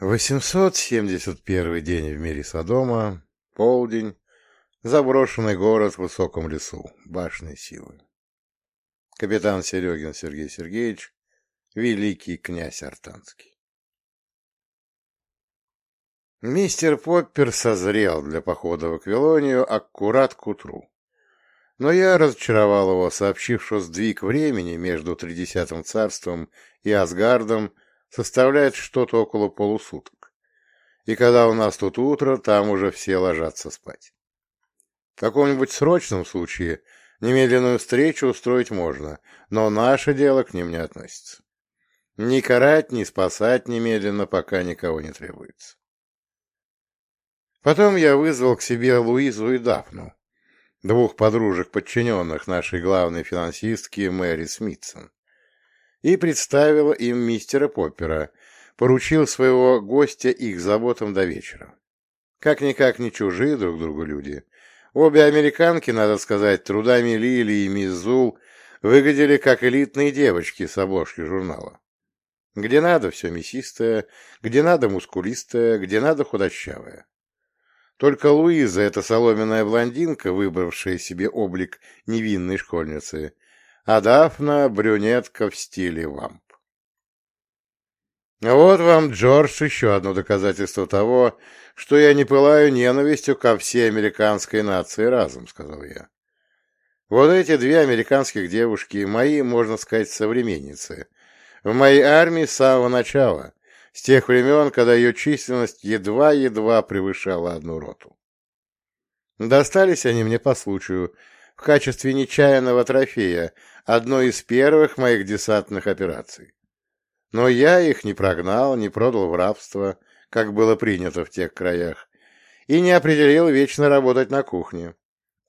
871 день в мире Содома, полдень, заброшенный город в высоком лесу, башни силы. Капитан Серегин Сергей Сергеевич, великий князь Артанский. Мистер Поппер созрел для похода в Аквилонию аккурат к утру. Но я разочаровал его, сообщив, что сдвиг времени между Тридесятым царством и Асгардом составляет что-то около полусуток. И когда у нас тут утро, там уже все ложатся спать. В каком-нибудь срочном случае немедленную встречу устроить можно, но наше дело к ним не относится. Ни карать, ни спасать немедленно, пока никого не требуется. Потом я вызвал к себе Луизу и Дафну, двух подружек подчиненных нашей главной финансистки Мэри Смитсон и представил им мистера Поппера, поручил своего гостя их заботам до вечера. Как-никак не чужие друг другу люди. Обе американки, надо сказать, трудами Лили и мисс Зул выглядели как элитные девочки с обложки журнала. Где надо все мясистое, где надо мускулистое, где надо худощавое. Только Луиза, эта соломенная блондинка, выбравшая себе облик невинной школьницы, а Дафна — брюнетка в стиле вамп. Вот вам, Джордж, еще одно доказательство того, что я не пылаю ненавистью ко всей американской нации разом, — сказал я. Вот эти две американских девушки, мои, можно сказать, современницы, в моей армии с самого начала, с тех времен, когда ее численность едва-едва превышала одну роту. Достались они мне по случаю, в качестве нечаянного трофея, одной из первых моих десантных операций. Но я их не прогнал, не продал в рабство, как было принято в тех краях, и не определил вечно работать на кухне,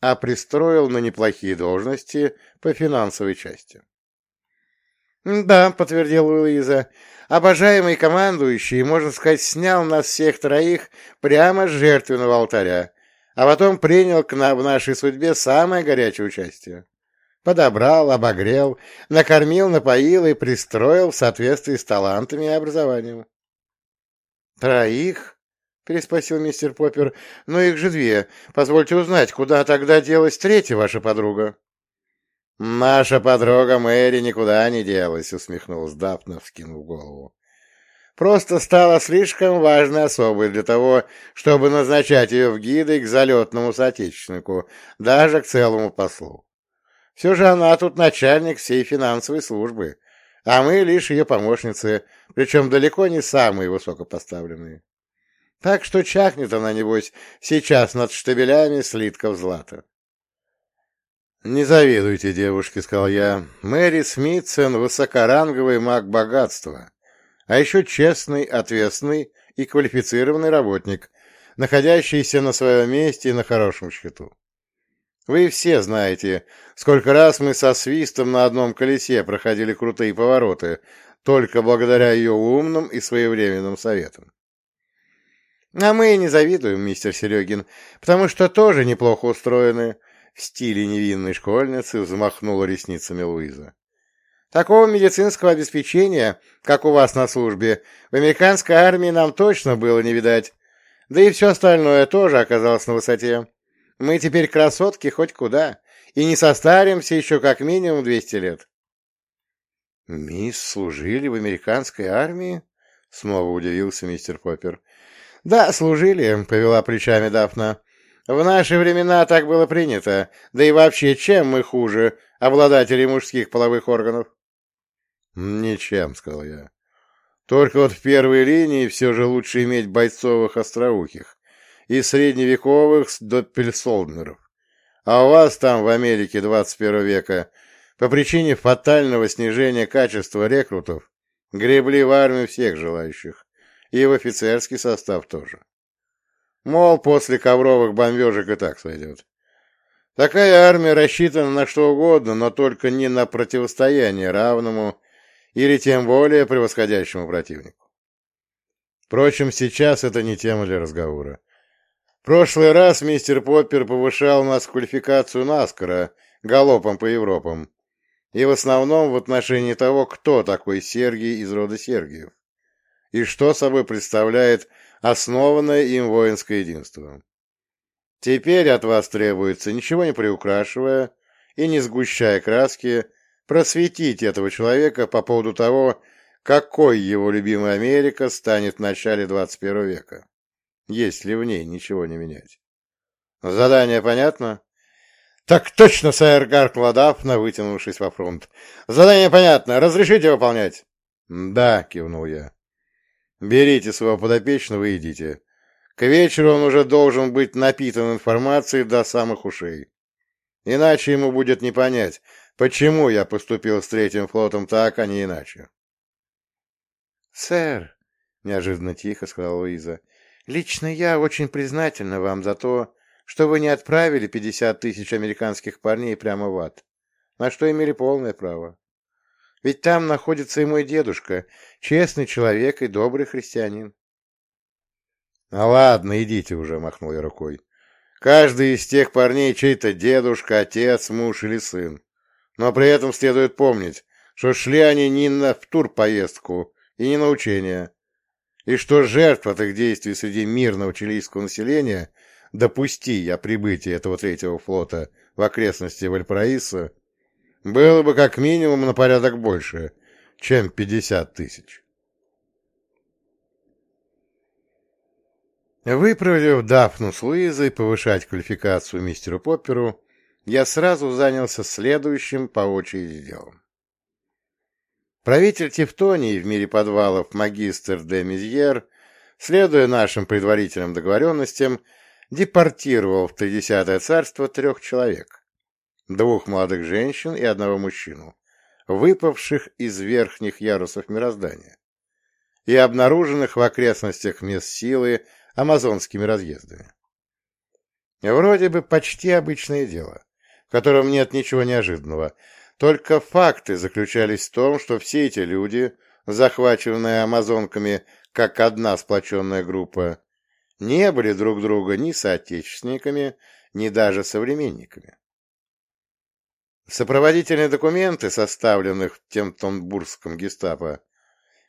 а пристроил на неплохие должности по финансовой части. «Да», — подтвердил Луиза, — «обожаемый командующий, можно сказать, снял нас всех троих прямо с жертвенного алтаря, а потом принял к нам в нашей судьбе самое горячее участие. Подобрал, обогрел, накормил, напоил и пристроил в соответствии с талантами и образованием. «Троих?» — переспросил мистер Поппер. «Но их же две. Позвольте узнать, куда тогда делась третья ваша подруга?» «Наша подруга Мэри никуда не делась», — усмехнулся Дафна, вскинув голову просто стала слишком важной особой для того, чтобы назначать ее в гиды к залетному соотечественнику, даже к целому послу. Все же она тут начальник всей финансовой службы, а мы лишь ее помощницы, причем далеко не самые высокопоставленные. Так что чахнет она, небось, сейчас над штабелями слитков злата. «Не завидуйте, девушке», — сказал я. «Мэри Смитсон — высокоранговый маг богатства» а еще честный, ответственный и квалифицированный работник, находящийся на своем месте и на хорошем счету. Вы все знаете, сколько раз мы со свистом на одном колесе проходили крутые повороты, только благодаря ее умным и своевременным советам. А мы не завидуем, мистер Серегин, потому что тоже неплохо устроены, в стиле невинной школьницы взмахнула ресницами Луиза. Такого медицинского обеспечения, как у вас на службе, в американской армии нам точно было не видать. Да и все остальное тоже оказалось на высоте. Мы теперь красотки хоть куда, и не состаримся еще как минимум 200 лет. «Мисс служили в американской армии?» — снова удивился мистер Поппер. «Да, служили», — повела плечами Дафна. «В наши времена так было принято. Да и вообще, чем мы хуже обладателей мужских половых органов?» «Ничем», — сказал я. «Только вот в первой линии все же лучше иметь бойцовых остроухих и средневековых доппельсолднеров. А у вас там, в Америке 21 века, по причине фатального снижения качества рекрутов, гребли в армию всех желающих, и в офицерский состав тоже. Мол, после ковровых бомбежек и так сойдет. Такая армия рассчитана на что угодно, но только не на противостояние равному или тем более превосходящему противнику. Впрочем, сейчас это не тема для разговора. В прошлый раз мистер Поппер повышал нас квалификацию Наскара галопом по Европам, и в основном в отношении того, кто такой Сергий из рода Сергиев. и что собой представляет основанное им воинское единство. Теперь от вас требуется, ничего не приукрашивая и не сгущая краски, просветить этого человека по поводу того, какой его любимая Америка станет в начале 21 века, если в ней ничего не менять. Задание понятно? Так точно, сэр, гаркнул вытянувшись во фронт. Задание понятно. Разрешите выполнять? Да, кивнул я. Берите своего подопечного и идите. К вечеру он уже должен быть напитан информацией до самых ушей. Иначе ему будет не понять, почему я поступил с третьим флотом так, а не иначе. «Сэр», — неожиданно тихо сказала Луиза, — «лично я очень признательна вам за то, что вы не отправили пятьдесят тысяч американских парней прямо в ад, на что имели полное право. Ведь там находится и мой дедушка, честный человек и добрый христианин. — А ладно, идите уже, — махнул я рукой. Каждый из тех парней чей-то дедушка, отец, муж или сын. Но при этом следует помнить, что шли они не на в турпоездку и не на учения, и что жертв от их действий среди мирного чилийского населения, допусти я прибытие этого третьего флота в окрестности Вальпараиса, было бы как минимум на порядок больше, чем пятьдесят тысяч. Выправив Дафну с Луизой повышать квалификацию мистеру Попперу, я сразу занялся следующим по очереди делом. Правитель Тевтонии в мире подвалов магистр де Мизьер, следуя нашим предварительным договоренностям, депортировал в Тридесятое царство трех человек, двух молодых женщин и одного мужчину, выпавших из верхних ярусов мироздания и обнаруженных в окрестностях мест силы амазонскими разъездами. Вроде бы почти обычное дело, в котором нет ничего неожиданного, только факты заключались в том, что все эти люди, захваченные амазонками как одна сплоченная группа, не были друг друга ни соотечественниками, ни даже современниками. Сопроводительные документы, составленных в Темтонбургском гестапо,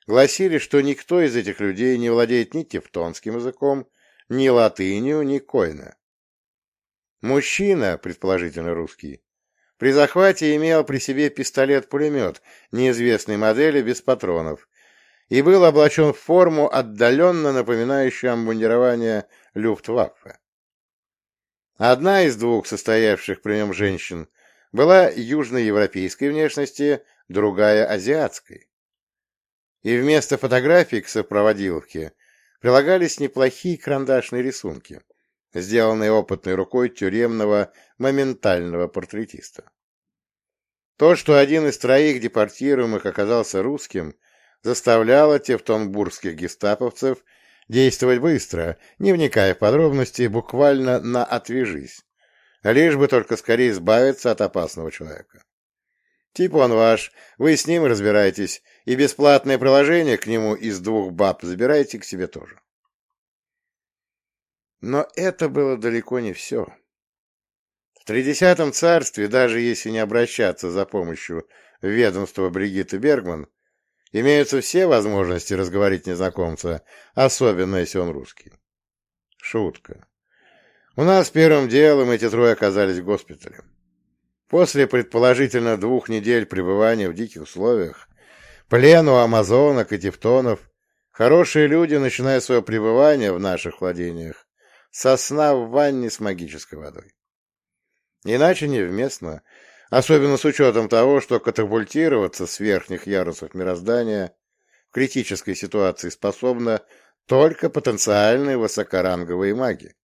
гласили, что никто из этих людей не владеет ни тевтонским языком, ни латынью, ни койна. Мужчина, предположительно русский, при захвате имел при себе пистолет-пулемет неизвестной модели без патронов и был облачен в форму, отдаленно напоминающую обмундирование Люфтваффе. Одна из двух состоявших при нем женщин была южноевропейской внешности, другая — азиатской и вместо фотографий к сопроводиловке прилагались неплохие карандашные рисунки, сделанные опытной рукой тюремного моментального портретиста. То, что один из троих депортируемых оказался русским, заставляло тевтонбургских гестаповцев действовать быстро, не вникая в подробности, буквально на «отвяжись», лишь бы только скорее избавиться от опасного человека. Тип он ваш, вы с ним разбираетесь, и бесплатное приложение к нему из двух баб забирайте к себе тоже. Но это было далеко не все. В Тридесятом царстве, даже если не обращаться за помощью в ведомство Бригитты Бергман, имеются все возможности разговорить незнакомца, особенно если он русский. Шутка. У нас первым делом эти трое оказались в госпитале. После предположительно двух недель пребывания в диких условиях, плену амазонок и тевтонов, хорошие люди начинают свое пребывание в наших владениях со сна в ванне с магической водой. Иначе невместно, особенно с учетом того, что катапультироваться с верхних ярусов мироздания в критической ситуации способна только потенциальные высокоранговые маги.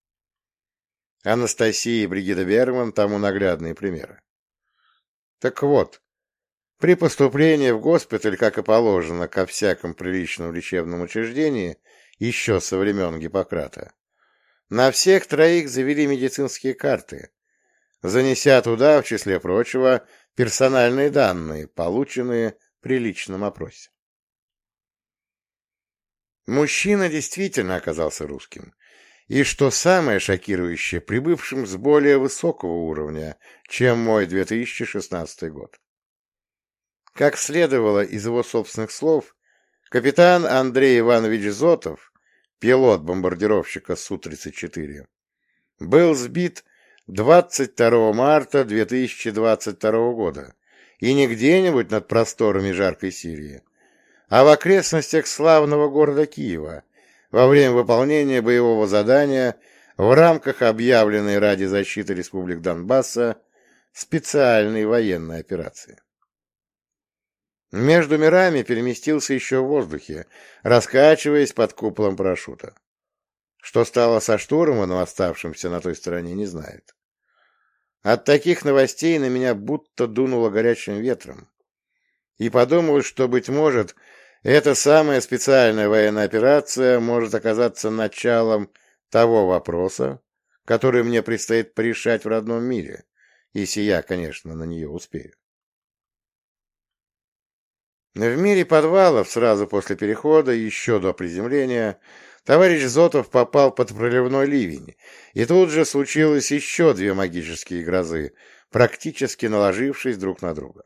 Анастасия и Бригида Бергман тому наглядные примеры. Так вот, при поступлении в госпиталь, как и положено, ко всякому приличному лечебному учреждению, еще со времен Гиппократа, на всех троих завели медицинские карты, занеся туда, в числе прочего, персональные данные, полученные при личном опросе. Мужчина действительно оказался русским, и, что самое шокирующее, прибывшим с более высокого уровня, чем мой 2016 год. Как следовало из его собственных слов, Капитан Андрей Иванович Зотов, пилот бомбардировщика Су-34, был сбит 22 марта 2022 года, и не где-нибудь над просторами жаркой Сирии, а в окрестностях славного города Киева во время выполнения боевого задания в рамках объявленной ради защиты республик Донбасса специальной военной операции. Между мирами переместился еще в воздухе, раскачиваясь под куполом парашюта. Что стало со штурманом, оставшимся на той стороне, не знает. От таких новостей на меня будто дунуло горячим ветром. И подумал, что, быть может, эта самая специальная военная операция может оказаться началом того вопроса, который мне предстоит порешать в родном мире, если я, конечно, на нее успею. В мире подвалов сразу после перехода, еще до приземления, Товарищ Зотов попал под проливной ливень, и тут же случилось еще две магические грозы, практически наложившись друг на друга.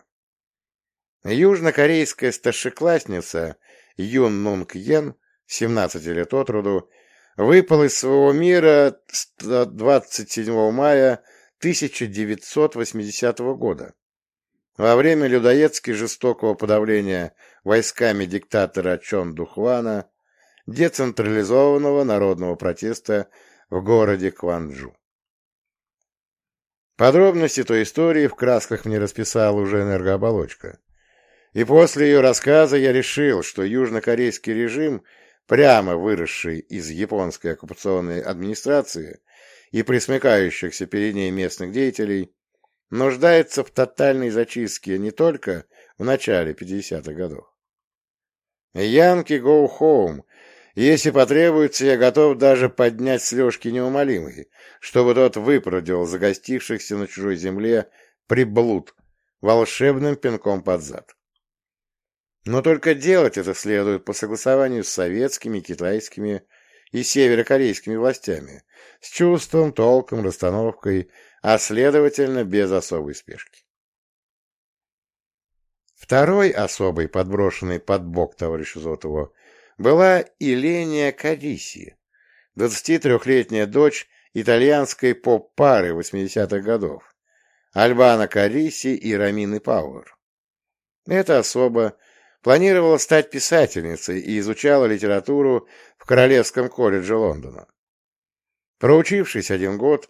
Южнокорейская старшеклассница Юн Нунг Йен, 17 лет от роду, выпал из своего мира 27 мая 1980 года. Во время людоедски жестокого подавления войсками диктатора Чон Духвана децентрализованного народного протеста в городе Кванджу. Подробности той истории в красках мне расписала уже энергооболочка. И после ее рассказа я решил, что южнокорейский режим, прямо выросший из японской оккупационной администрации и присмыкающихся перед ней местных деятелей, нуждается в тотальной зачистке не только в начале 50-х годов. Янки go home если потребуется, я готов даже поднять с Лешки неумолимый, чтобы тот выпродил загостившихся на чужой земле приблуд волшебным пинком под зад. Но только делать это следует по согласованию с советскими, китайскими и северокорейскими властями, с чувством, толком, расстановкой, а следовательно, без особой спешки. Второй особый, подброшенный под бок товарищу Зотову, была Иления Кариси, 23-летняя дочь итальянской поп-пары 80-х годов, Альбана Кариси и Рамины Пауэр. Эта особа планировала стать писательницей и изучала литературу в Королевском колледже Лондона. Проучившись один год,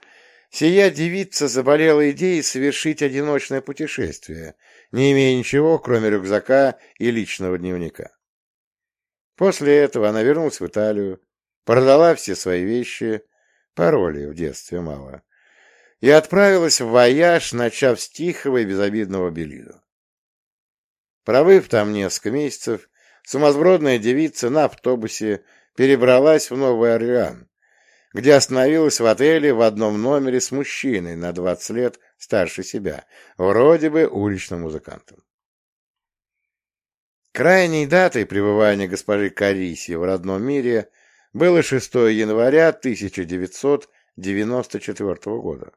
сия девица заболела идеей совершить одиночное путешествие, не имея ничего, кроме рюкзака и личного дневника. После этого она вернулась в Италию, продала все свои вещи, пароли в детстве мало, и отправилась в вояж, начав с тихого и безобидного Белида. Пробыв там несколько месяцев, сумасбродная девица на автобусе перебралась в Новый Орлеан, где остановилась в отеле в одном номере с мужчиной на 20 лет старше себя, вроде бы уличным музыкантом. Крайней датой пребывания госпожи Кариси в родном мире было 6 января 1994 года.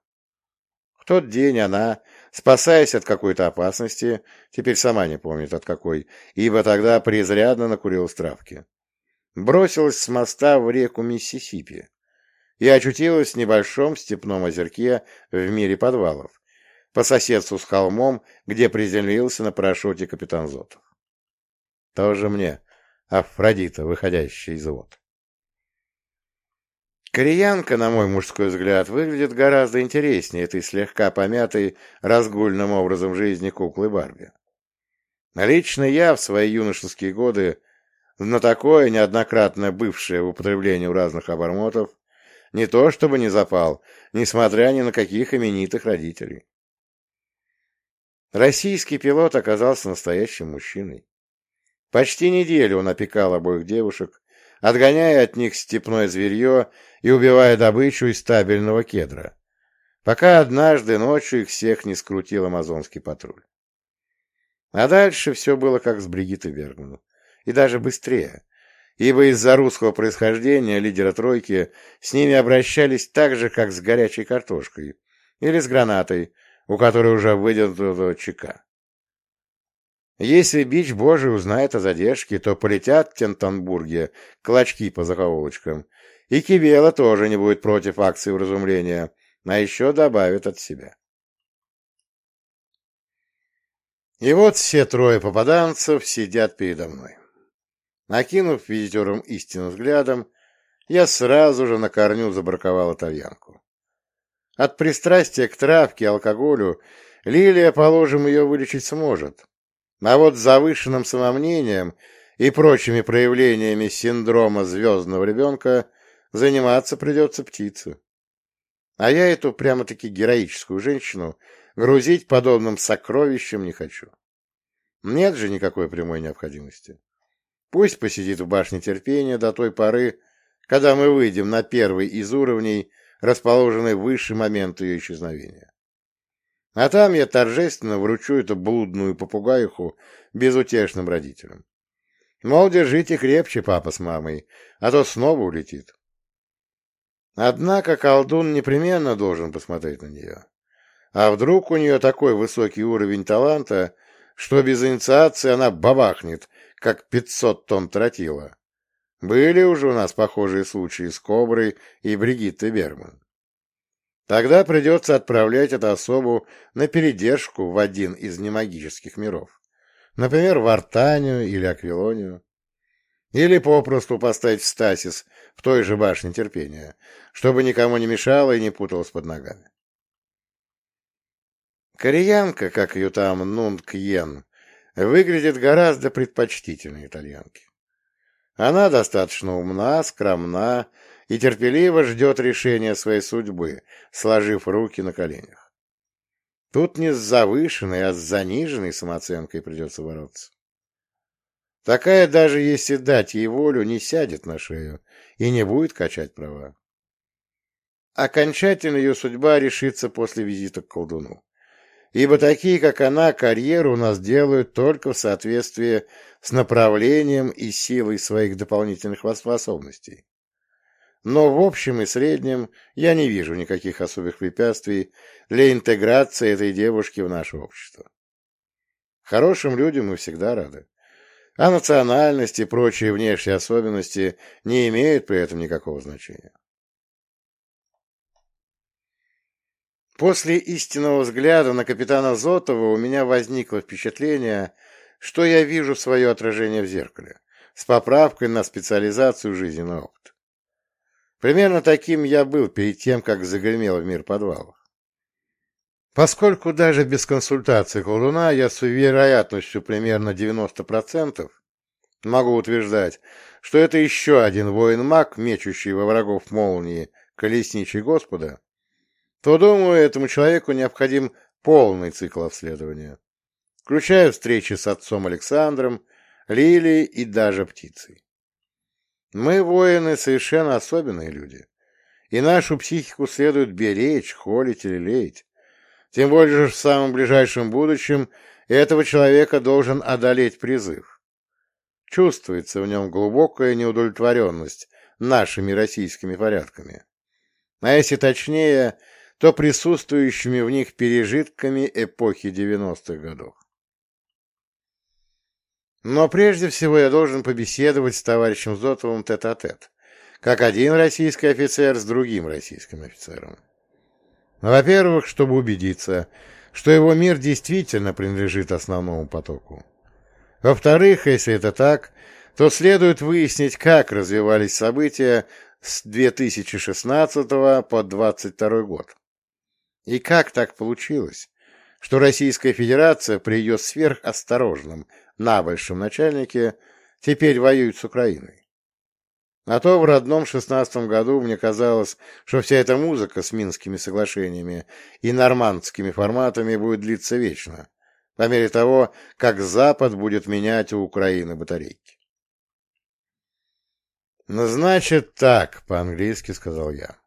В тот день она, спасаясь от какой-то опасности, теперь сама не помнит от какой, ибо тогда преизрядно накурилась травки, бросилась с моста в реку Миссисипи и очутилась в небольшом степном озерке в мире подвалов, по соседству с холмом, где приземлился на парашюте капитан Зотов. Тоже мне Афродита, выходящая из вод. Кореянка, на мой мужской взгляд, выглядит гораздо интереснее этой слегка помятой разгульным образом жизни куклы Барби. Лично я в свои юношеские годы, на такое неоднократно бывшее в употреблении у разных обормотов, не то чтобы не запал, несмотря ни на каких именитых родителей. Российский пилот оказался настоящим мужчиной. Почти неделю он опекал обоих девушек, отгоняя от них степное зверье и убивая добычу из стабильного кедра, пока однажды ночью их всех не скрутил амазонский патруль. А дальше все было как с Бригиттой Бергман, и даже быстрее, ибо из-за русского происхождения лидера тройки с ними обращались так же, как с горячей картошкой или с гранатой, у которой уже выдернута чека. Если бич божий узнает о задержке, то полетят в Тентанбурге клочки по закоулочкам, и Кивела тоже не будет против акции вразумления, а еще добавит от себя. И вот все трое попаданцев сидят передо мной. Накинув визитером истину взглядом, я сразу же на корню забраковал итальянку. От пристрастия к травке и алкоголю Лилия, положим, ее вылечить сможет. А вот с завышенным самомнением и прочими проявлениями синдрома звездного ребенка заниматься придется птице. А я эту прямо-таки героическую женщину грузить подобным сокровищем не хочу. Нет же никакой прямой необходимости. Пусть посидит в башне терпения до той поры, когда мы выйдем на первый из уровней, расположенный выше момента ее исчезновения. А там я торжественно вручу эту блудную попугаюху безутешным родителям. Мол, держите крепче, папа с мамой, а то снова улетит. Однако колдун непременно должен посмотреть на нее. А вдруг у нее такой высокий уровень таланта, что без инициации она бабахнет, как пятьсот тонн тротила. Были уже у нас похожие случаи с Коброй и Бригиттой Берман. Тогда придется отправлять эту особу на передержку в один из немагических миров. Например, в Артанию или Аквилонию. Или попросту поставить в стасис в той же башне терпения, чтобы никому не мешало и не путалось под ногами. Кореянка, как ее там Нунг Йен, выглядит гораздо предпочтительнее итальянки. Она достаточно умна, скромна и терпеливо ждет решения своей судьбы, сложив руки на коленях. Тут не с завышенной, а с заниженной самооценкой придется бороться. Такая, даже если дать ей волю, не сядет на шею и не будет качать права. Окончательно ее судьба решится после визита к колдуну. Ибо такие, как она, карьеру у нас делают только в соответствии с направлением и силой своих дополнительных способностей. Но в общем и среднем я не вижу никаких особых препятствий для интеграции этой девушки в наше общество. Хорошим людям мы всегда рады. А национальность и прочие внешние особенности не имеют при этом никакого значения. После истинного взгляда на капитана Зотова у меня возникло впечатление, что я вижу свое отражение в зеркале, с поправкой на специализацию жизненный опыт. Примерно таким я был перед тем, как загремел в мир подвалов. Поскольку даже без консультации колдуна я с вероятностью примерно 90% могу утверждать, что это еще один воин-маг, мечущий во врагов молнии, колесничий Господа, то, думаю, этому человеку необходим полный цикл обследования включая встречи с отцом Александром, Лилией и даже птицей. Мы, воины, совершенно особенные люди, и нашу психику следует беречь, холить или леять. Тем более же в самом ближайшем будущем этого человека должен одолеть призыв. Чувствуется в нем глубокая неудовлетворенность нашими российскими порядками. А если точнее, то присутствующими в них пережитками эпохи 90-х годов. Но прежде всего я должен побеседовать с товарищем Зотовым тет-а-тет, -тет, как один российский офицер с другим российским офицером. Во-первых, чтобы убедиться, что его мир действительно принадлежит основному потоку. Во-вторых, если это так, то следует выяснить, как развивались события с 2016 по 2022 год. И как так получилось, что Российская Федерация при ее сверхосторожном на большом начальнике, теперь воюют с Украиной. А то в родном шестнадцатом году мне казалось, что вся эта музыка с Минскими соглашениями и нормандскими форматами будет длиться вечно, по мере того, как Запад будет менять у Украины батарейки. «Ну, значит так», — по-английски сказал я.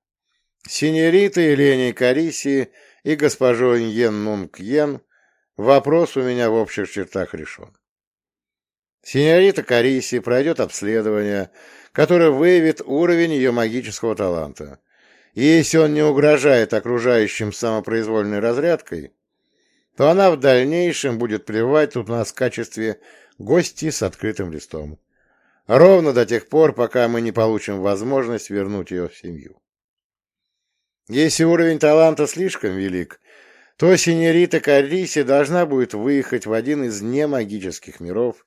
«Синьорита Елене Кариси и госпожой Йен Нунг Йен вопрос у меня в общих чертах решен. Синьорита Кариси пройдет обследование, которое выявит уровень ее магического таланта. И если он не угрожает окружающим самопроизвольной разрядкой, то она в дальнейшем будет плевать тут нас в качестве гости с открытым листом. Ровно до тех пор, пока мы не получим возможность вернуть ее в семью. Если уровень таланта слишком велик, то синерита Карриси должна будет выехать в один из немагических миров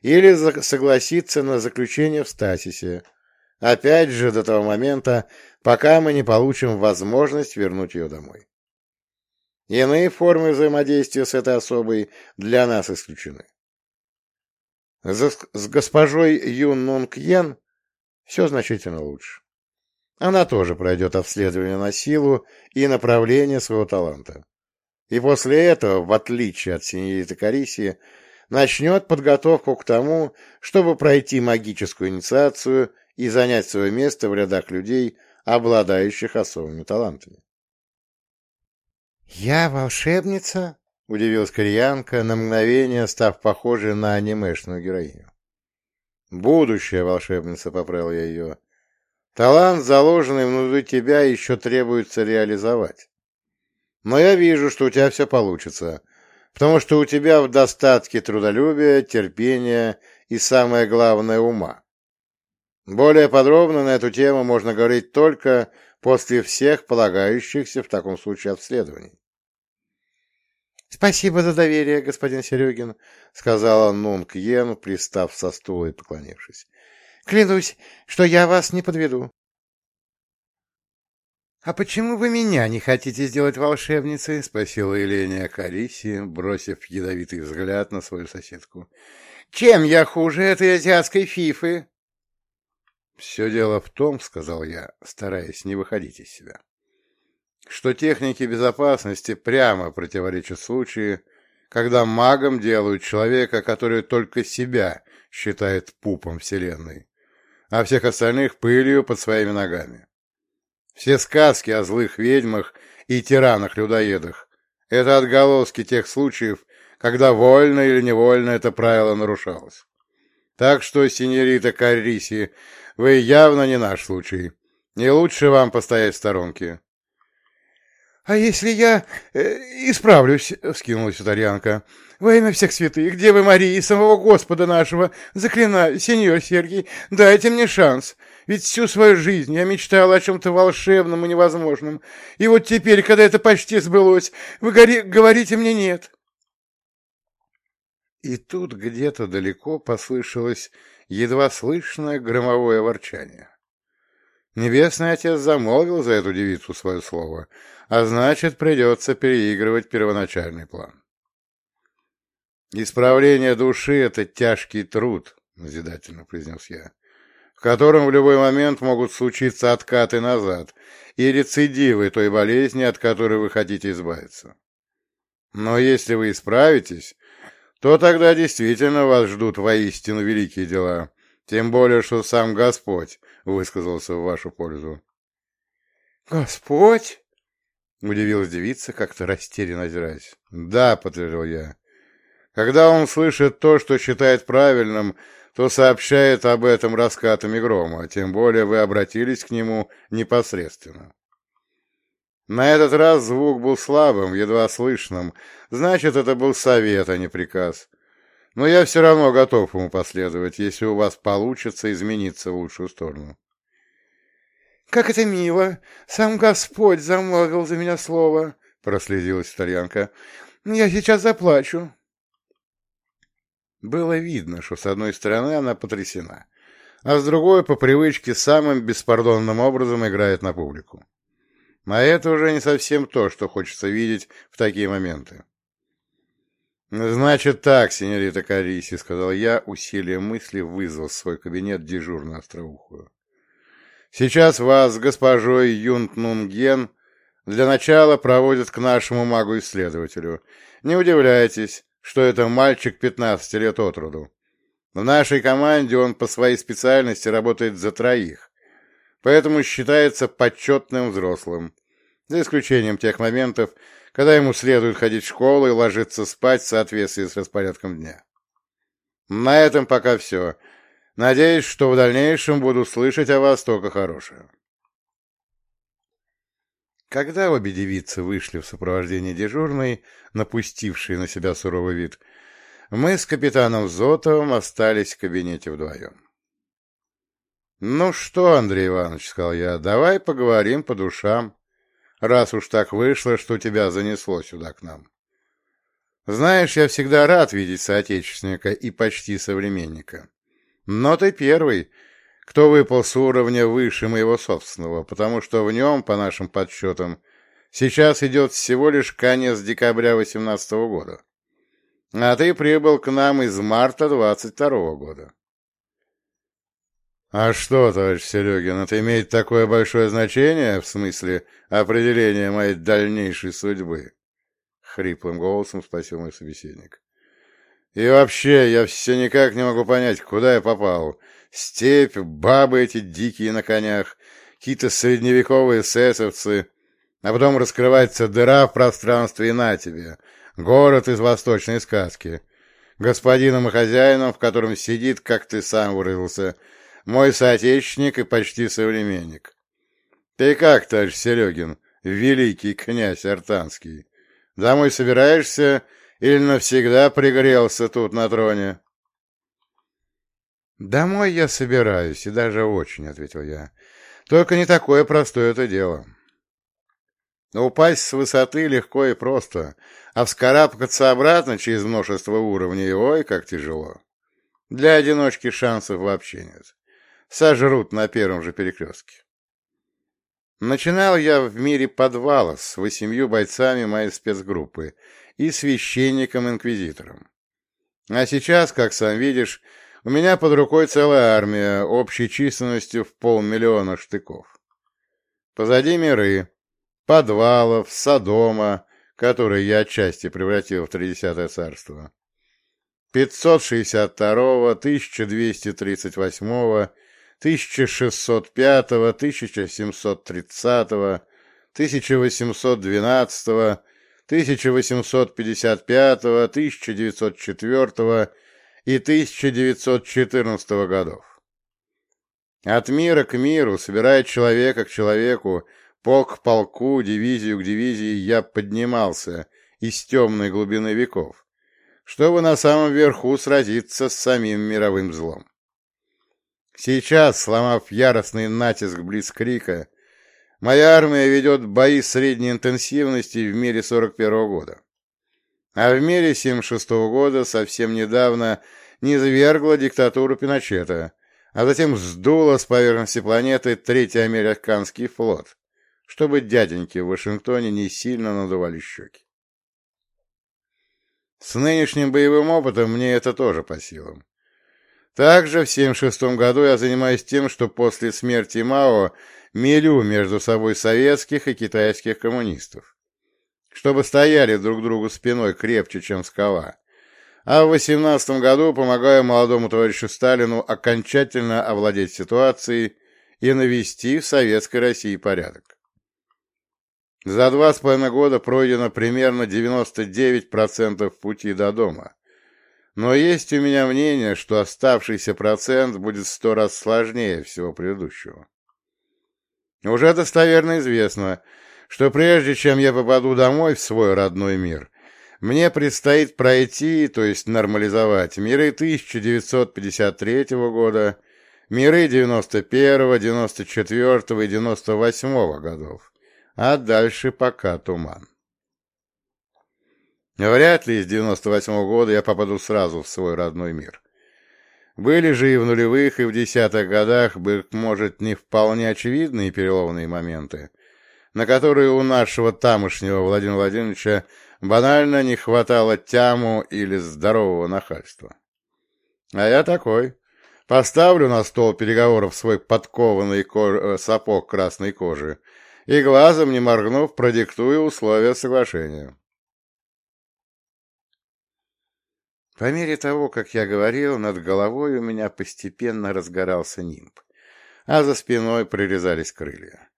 или согласиться на заключение в стасисе, опять же до того момента, пока мы не получим возможность вернуть ее домой. Иные формы взаимодействия с этой особой для нас исключены. С госпожой Юн Нунг Йен все значительно лучше. Она тоже пройдет обследование на силу и направление своего таланта. И после этого, в отличие от синьориты Карисии, начнет подготовку к тому, чтобы пройти магическую инициацию и занять свое место в рядах людей, обладающих особыми талантами. «Я волшебница?» — удивилась кореянка, на мгновение став похожей на анимешную героиню. «Будущая волшебница», — поправил я ее. «Талант, заложенный внутри тебя, еще требуется реализовать. Но я вижу, что у тебя все получится, потому что у тебя в достатке трудолюбия, терпения и, самое главное, ума. Более подробно на эту тему можно говорить только после всех полагающихся в таком случае обследований. «Спасибо за доверие, господин Серегин», — сказала Нунг Йен, пристав со стула и поклонившись. «Клянусь, что я вас не подведу». «А почему вы меня не хотите сделать волшебницей?» — спросила Еления Кариси, бросив ядовитый взгляд на свою соседку. «Чем я хуже этой азиатской фифы?» «Все дело в том, — сказал я, стараясь не выходить из себя, — что техники безопасности прямо противоречат случаю, когда магом делают человека, который только себя считает пупом Вселенной, а всех остальных пылью под своими ногами. Все сказки о злых ведьмах и тиранах-людоедах — это отголоски тех случаев, когда вольно или невольно это правило нарушалось. Так что, синьорита Карриси, вы явно не наш случай. Не лучше вам постоять в сторонке. — А если я э, исправлюсь, — вскинулась Утарьянка, — во имя всех святых, Девы Марии и самого Господа нашего, заклинаю, сеньор Сергий, дайте мне шанс. Ведь всю свою жизнь я мечтал о чем-то волшебном и невозможном. И вот теперь, когда это почти сбылось, вы говорите мне нет. И тут где-то далеко послышалось едва слышное громовое ворчание. Небесный Отец замолвил за эту девицу свое слово, а значит, придется переигрывать первоначальный план. «Исправление души — это тяжкий труд», — назидательно произнес я, «в котором в любой момент могут случиться откаты назад и рецидивы той болезни, от которой вы хотите избавиться. Но если вы исправитесь, то тогда действительно вас ждут воистину великие дела, тем более, что сам Господь высказался в вашу пользу. — Господь? — удивилась девица, как-то растерянно озираясь. — Да, — подтвердил я. Когда он слышит то, что считает правильным, то сообщает об этом раскатами грома, тем более вы обратились к нему непосредственно. На этот раз звук был слабым, едва слышным, значит, это был совет, а не приказ. Но я все равно готов ему последовать, если у вас получится измениться в лучшую сторону. — Как это мило! Сам Господь замолвил за меня слово, — прослезилась итальянка. — Я сейчас заплачу. Было видно, что с одной стороны она потрясена, а с другой, по привычке, самым беспардонным образом играет на публику. А это уже не совсем то, что хочется видеть в такие моменты. «Значит так, сеньорита Кариси», — сказал я, усилием мысли вызвал в свой кабинет дежурную остроухую. «Сейчас вас с госпожой Юнт Нунген для начала проводят к нашему магу-исследователю. Не удивляйтесь, что это мальчик 15 лет от роду. В нашей команде он по своей специальности работает за троих, поэтому считается почетным взрослым, за исключением тех моментов, когда ему следует ходить в школу и ложиться спать в соответствии с распорядком дня. На этом пока все. Надеюсь, что в дальнейшем буду слышать о вас только хорошее. Когда обе девицы вышли в сопровождении дежурной, напустившей на себя суровый вид, мы с капитаном Зотовым остались в кабинете вдвоем. «Ну что, Андрей Иванович, — сказал я, — давай поговорим по душам, раз уж так вышло, что тебя занесло сюда к нам. Знаешь, я всегда рад видеть соотечественника и почти современника. Но ты первый, кто выпал с уровня выше моего собственного, потому что в нем, по нашим подсчетам, сейчас идет всего лишь конец декабря 18 года. А ты прибыл к нам из марта 22 года. «А что, товарищ Серегин, это имеет такое большое значение в смысле определения моей дальнейшей судьбы?» Хриплым голосом спросил мой собеседник. «И вообще, я все никак не могу понять, куда я попал. Степь, бабы эти дикие на конях, какие-то средневековые эсэсовцы, а потом раскрывается дыра в пространстве и на тебе, город из восточной сказки, господином и хозяином, в котором сидит, как ты сам выразился, — мой соотечественник и почти современник. Ты как, товарищ Серегин, великий князь Артанский? Домой собираешься или навсегда пригрелся тут на троне? «Домой я собираюсь, и даже очень», — ответил я. «Только не такое простое это дело. Упасть с высоты легко и просто, а вскарабкаться обратно через множество уровней, ой, как тяжело. Для одиночки шансов вообще нет сожрут на первом же перекрестке. Начинал я в мире подвала с восемью бойцами моей спецгруппы и священником-инквизитором. А сейчас, как сам видишь, у меня под рукой целая армия общей численностью в полмиллиона штыков. Позади миры, подвалов, Содома, который я отчасти превратил в Тридесятое царство. 562, 1238 1605, 1730, 1812, 1855, 1904 и 1914 годов. От мира к миру, собирая человека к человеку, полк к полку, дивизию к дивизии, я поднимался из темной глубины веков, чтобы на самом верху сразиться с самим мировым злом. Сейчас, сломав яростный натиск Блицкрика, моя армия ведет бои средней интенсивности в мире 41 -го года. А в мире 76 -го года совсем недавно низвергла диктатуру Пиночета, а затем сдула с поверхности планеты Третий Американский флот, чтобы дяденьки в Вашингтоне не сильно надували щеки. С нынешним боевым опытом мне это тоже по силам. Также в 1976 году я занимаюсь тем, что после смерти Мао мелю между собой советских и китайских коммунистов, чтобы стояли друг другу спиной крепче, чем скала. А в 18 году помогаю молодому товарищу Сталину окончательно овладеть ситуацией и навести в Советской России порядок. За два с половиной года пройдено примерно 99% пути до дома, но есть у меня мнение, что оставшийся процент будет сто раз сложнее всего предыдущего. Уже достоверно известно, что прежде чем я попаду домой в свой родной мир, мне предстоит пройти, то есть нормализовать, миры 1953 года, миры 91, 94 и 98 годов, а дальше пока туман. Вряд ли с 98-го года я попаду сразу в свой родной мир. Были же и в нулевых, и в десятых годах, быть может, не вполне очевидные переломные моменты, на которые у нашего тамошнего Владимира Владимировича банально не хватало тяму или здорового нахальства. А я такой. Поставлю на стол переговоров свой подкованный ко... Э, сапог красной кожи и, глазом не моргнув, продиктую условия соглашения. По мере того, как я говорил, над головой у меня постепенно разгорался нимб, а за спиной прорезались крылья.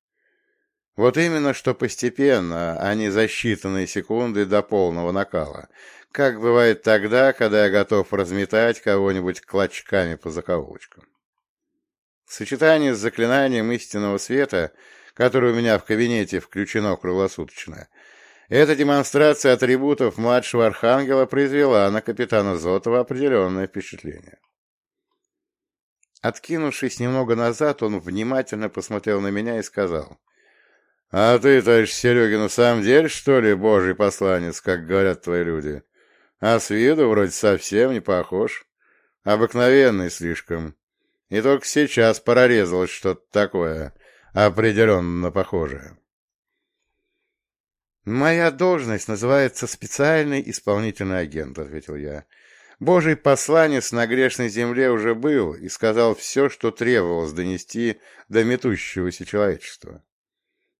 Вот именно что постепенно, а не за считанные секунды до полного накала, как бывает тогда, когда я готов разметать кого-нибудь клочками по закоулочкам. Сочетании с заклинанием истинного света, которое у меня в кабинете включено круглосуточно, эта демонстрация атрибутов младшего архангела произвела на капитана Зотова определенное впечатление. Откинувшись немного назад, он внимательно посмотрел на меня и сказал, «А ты, товарищ Серегин, в самом деле, что ли, божий посланец, как говорят твои люди? А с виду вроде совсем не похож. Обыкновенный слишком. И только сейчас прорезалось что-то такое, определенно похожее». «Моя должность называется специальный исполнительный агент», — ответил я. Божий посланец на грешной земле уже был и сказал все, что требовалось донести до метущегося человечества.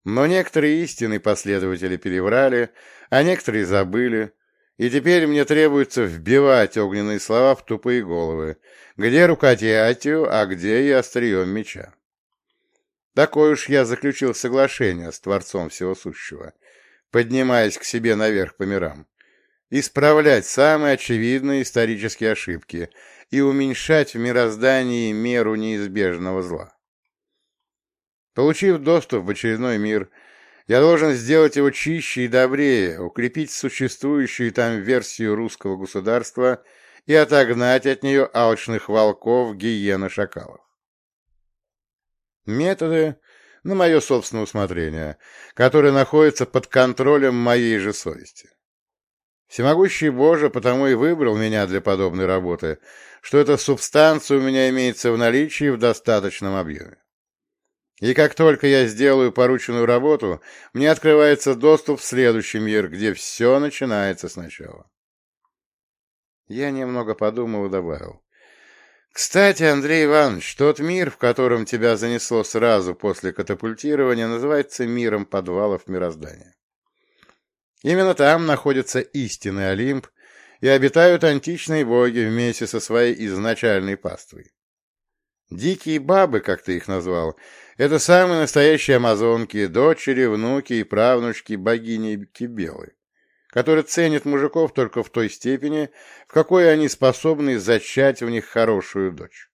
Но некоторые истинные последователи переврали, а некоторые забыли, и теперь мне требуется вбивать огненные слова в тупые головы, где рукоятью, а где и острием меча. Такое уж я заключил соглашение с Творцом Всего Сущего, поднимаясь к себе наверх по мирам исправлять самые очевидные исторические ошибки и уменьшать в мироздании меру неизбежного зла. Получив доступ в очередной мир, я должен сделать его чище и добрее, укрепить существующую там версию русского государства и отогнать от нее алчных волков, гиен шакалов. Методы на мое собственное усмотрение, которые находятся под контролем моей же совести. Всемогущий Боже потому и выбрал меня для подобной работы, что эта субстанция у меня имеется в наличии в достаточном объеме. И как только я сделаю порученную работу, мне открывается доступ в следующий мир, где все начинается сначала. Я немного подумал и добавил. Кстати, Андрей Иванович, тот мир, в котором тебя занесло сразу после катапультирования, называется миром подвалов мироздания. Именно там находится истинный Олимп, и обитают античные боги вместе со своей изначальной паствой. Дикие бабы, как ты их назвал, это самые настоящие амазонки, дочери, внуки и правнучки богини Кибелы, которые ценят мужиков только в той степени, в какой они способны зачать в них хорошую дочь.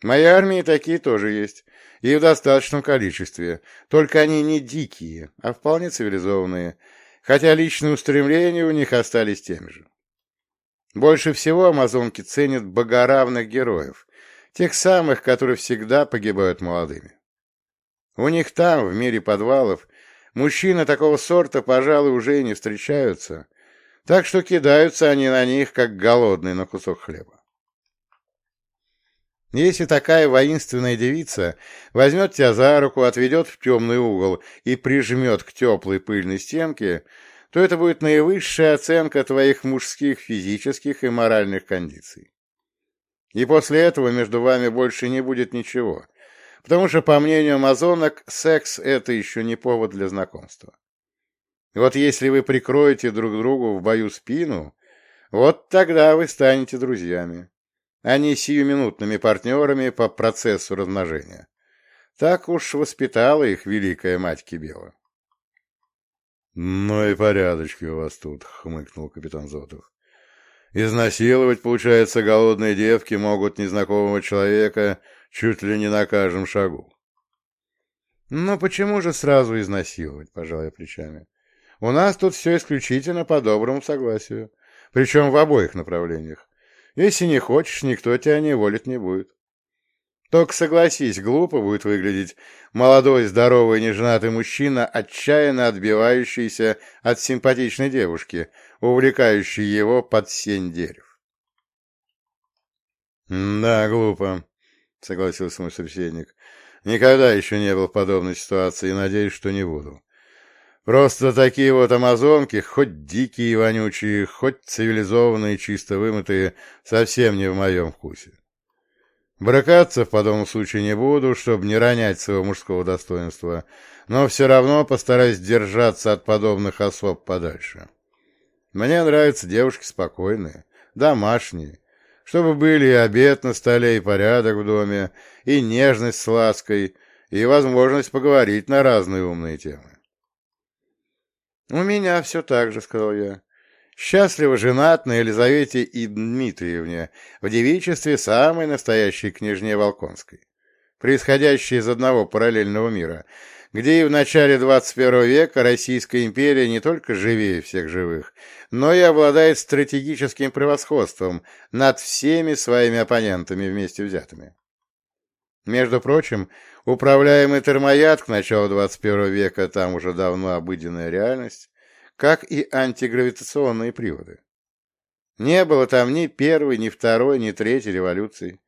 В моей армии такие тоже есть, и в достаточном количестве, только они не дикие, а вполне цивилизованные, хотя личные устремления у них остались теми же. Больше всего амазонки ценят богоравных героев, тех самых, которые всегда погибают молодыми. У них там, в мире подвалов, мужчины такого сорта, пожалуй, уже и не встречаются, так что кидаются они на них, как голодные на кусок хлеба. Если такая воинственная девица возьмет тебя за руку, отведет в темный угол и прижмет к теплой пыльной стенке, то это будет наивысшая оценка твоих мужских физических и моральных кондиций. И после этого между вами больше не будет ничего, потому что, по мнению амазонок, секс — это еще не повод для знакомства. И вот если вы прикроете друг другу в бою спину, вот тогда вы станете друзьями а не сиюминутными партнерами по процессу размножения. Так уж воспитала их великая мать Кибела. — Ну и порядочки у вас тут, — хмыкнул капитан Зотов. — Изнасиловать, получается, голодные девки могут незнакомого человека чуть ли не на каждом шагу. — Но почему же сразу изнасиловать, — пожал я плечами. — У нас тут все исключительно по доброму согласию, причем в обоих направлениях. Если не хочешь, никто тебя не волить не будет. Только согласись, глупо будет выглядеть молодой, здоровый, неженатый мужчина, отчаянно отбивающийся от симпатичной девушки, увлекающей его под сень дерев. «Да, глупо», — согласился мой собеседник. «Никогда еще не был в подобной ситуации и надеюсь, что не буду. Просто такие вот амазонки, хоть дикие и вонючие, хоть цивилизованные, чисто вымытые, совсем не в моем вкусе. Бракаться в подобном случае не буду, чтобы не ронять своего мужского достоинства, но все равно постараюсь держаться от подобных особ подальше. Мне нравятся девушки спокойные, домашние, чтобы были и обед на столе, и порядок в доме, и нежность с лаской, и возможность поговорить на разные умные темы. «У меня все так же», — сказал я. «Счастливо женат на Елизавете и Дмитриевне в девичестве самой настоящей княжне Волконской. происходящее из одного параллельного мира, где и в начале 21 века Российская империя не только живее всех живых, но и обладает стратегическим превосходством над всеми своими оппонентами вместе взятыми. Между прочим, управляемый термояд к началу 21 века там уже давно обыденная реальность, как и антигравитационные приводы. Не было там ни первой, ни второй, ни третьей революции.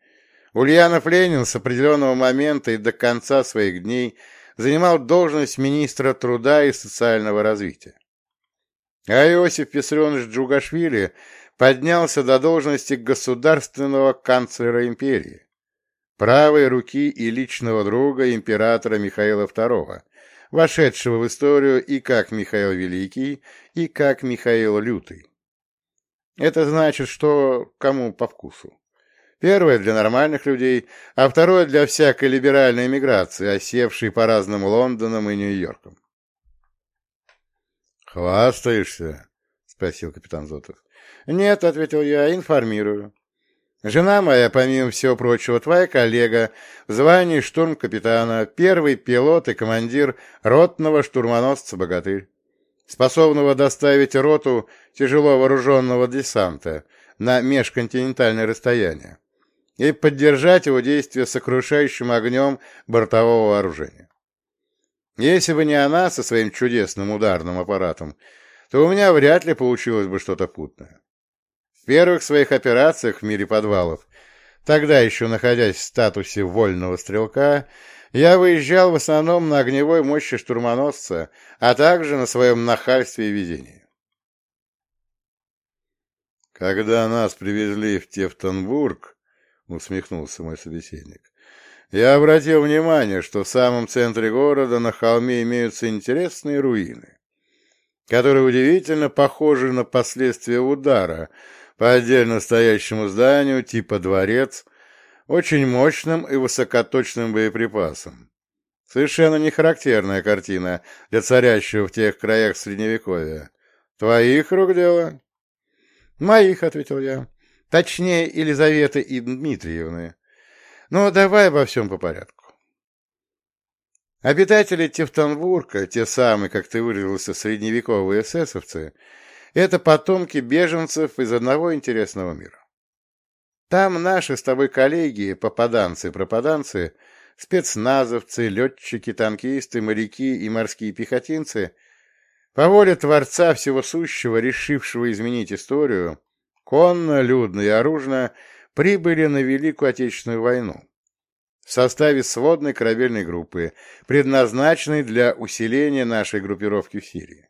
Ульянов Ленин с определенного момента и до конца своих дней занимал должность министра труда и социального развития. А Иосиф Виссарионович Джугашвили поднялся до должности государственного канцлера империи, правой руки и личного друга императора Михаила II, вошедшего в историю и как Михаил Великий, и как Михаил Лютый. Это значит, что кому по вкусу. Первое для нормальных людей, а второе для всякой либеральной эмиграции, осевшей по разным Лондонам и Нью-Йоркам. «Хвастаешься?» — спросил капитан Зотов. «Нет», — ответил я, — «информирую. Жена моя, помимо всего прочего, твоя коллега в звании штурм-капитана, первый пилот и командир ротного штурмоносца «Богатырь» способного доставить роту тяжело вооруженного десанта на межконтинентальное расстояние и поддержать его действия сокрушающим огнем бортового вооружения. Если бы не она со своим чудесным ударным аппаратом, то у меня вряд ли получилось бы что-то путное. В первых своих операциях в мире подвалов, тогда еще находясь в статусе вольного стрелка, я выезжал в основном на огневой мощи штурмоносца, а также на своем нахальстве и везении. «Когда нас привезли в Тевтонбург», — усмехнулся мой собеседник, — «я обратил внимание, что в самом центре города на холме имеются интересные руины, которые удивительно похожи на последствия удара по отдельно стоящему зданию типа дворец — очень мощным и высокоточным боеприпасом. Совершенно не характерная картина для царящего в тех краях Средневековья. Твоих рук дело? Моих, — ответил я. Точнее, Елизаветы и Дмитриевны. Но давай обо всем по порядку. Обитатели Тевтонбурга, те самые, как ты выразился, средневековые эсэсовцы, это потомки беженцев из одного интересного мира. Там наши с тобой коллеги, попаданцы-пропаданцы, спецназовцы, летчики, танкисты, моряки и морские пехотинцы, по воле Творца Всего Сущего, решившего изменить историю, конно, людно и оружно прибыли на Великую Отечественную войну в составе сводной корабельной группы, предназначенной для усиления нашей группировки в Сирии.